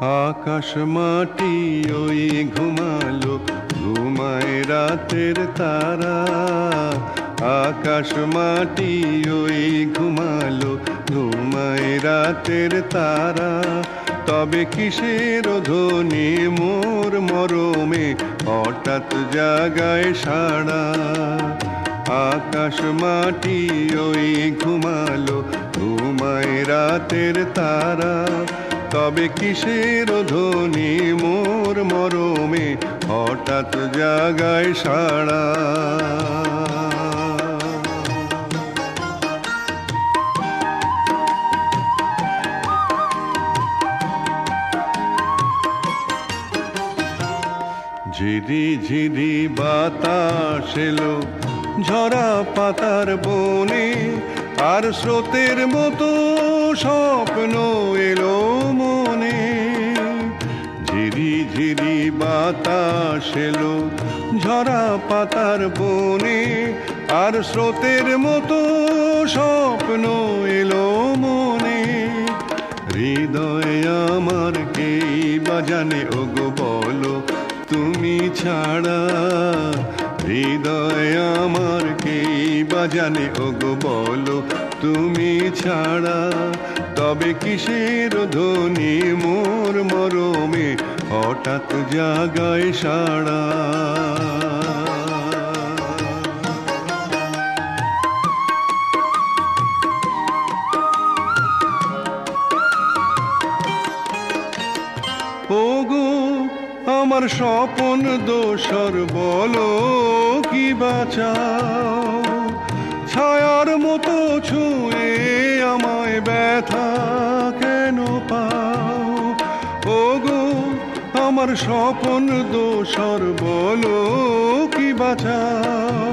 আকাশ মাটি ওই ঘুমালো, ঘুমায় রাতের তারা। আকাশ মাটি ওই ঘুমালো, ঘুমায় রাতের তারা। তবে কিসের ধ্বনি মোর মরমে হঠাৎ জাগায় সাড়া? আকাশ মাটি ওই ঘুমালো, ঘুমায় রাতের তারা। তবে কিসের ধ্বনি মোর মরমে হঠাৎ জাগায় সাড়া? ঝিরি ঝিরি বাতাস এলো ঝরা পাতার বনে আর স্রোতের মতো স্বপ্ন এলো মনে। ঝিরি ঝিরি বাতাস এলো ঝরা পাতার বনে। আর স্রোতের মতো স্বপ্ন এলো মনে। হৃদয় আমার কেই বাজানে? ওগো বলো তুমি ছাড়া হৃদয় আমার কেই বাজানে ওগো বলো, তুমি ছাড়া তবে কিসের ধ্বনি? মোর মরমে হঠাৎ জাগায় সাড়া। আমার স্বপন দোসর বলো, কি বাঁচাও? ছায়ার মতো ছুঁয়ে আমায় ব্যথা কেন পাও? ও গো আমার স্বপন দোসর বলো, কি বাঁচাও?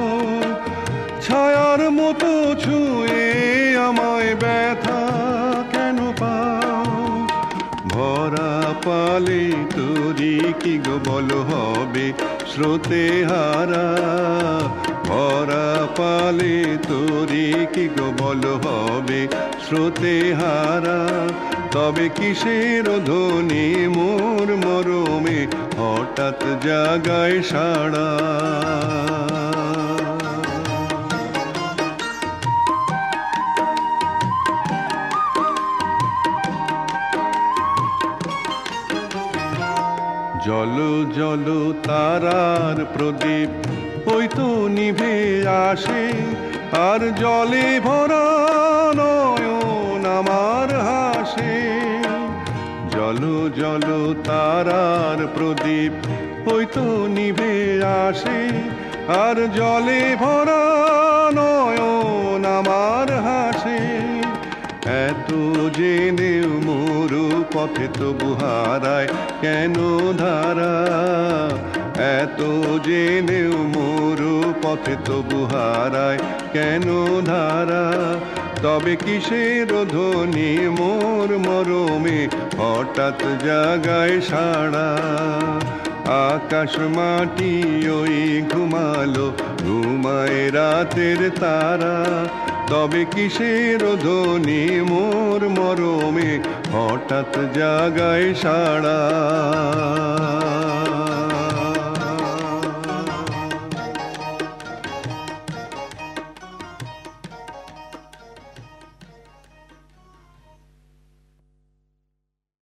ছায়ার মতো ছুঁয়ে ভরা পালে তোরি কি গো বল হবে? স্রোতে হারা, ভরা পালে তোরি কি গো বল হবে? স্রোতে হারা, তবে কিসের ধ্বনি মোর মরমে হঠাৎ জাগায় সাড়া? জল জল তারার প্রদীপ, ওই তো নিভে আসে। আর জলে ভরা নয়ন আমার হাসে। জল জল তারার প্রদীপ, ওই তো নিভে আসে। আর জলে ভরা নয়ন আমার হাসে। এত জেনেও মরু পথে তো বুহারায় কেন ধারা? এত জেনেও মরু পথে তো বুহারায় কেন ধারা? তবে কিসের ধ্বনি মোর মরমে হঠাৎ জাগায় সাড়া? আকাশ মাটি ওই ঘুমালো, ঘুমায় রাতের তারা। তবে কিসের ধ্বনি মোর মরমে, হঠাৎ জাগায় সাড়া?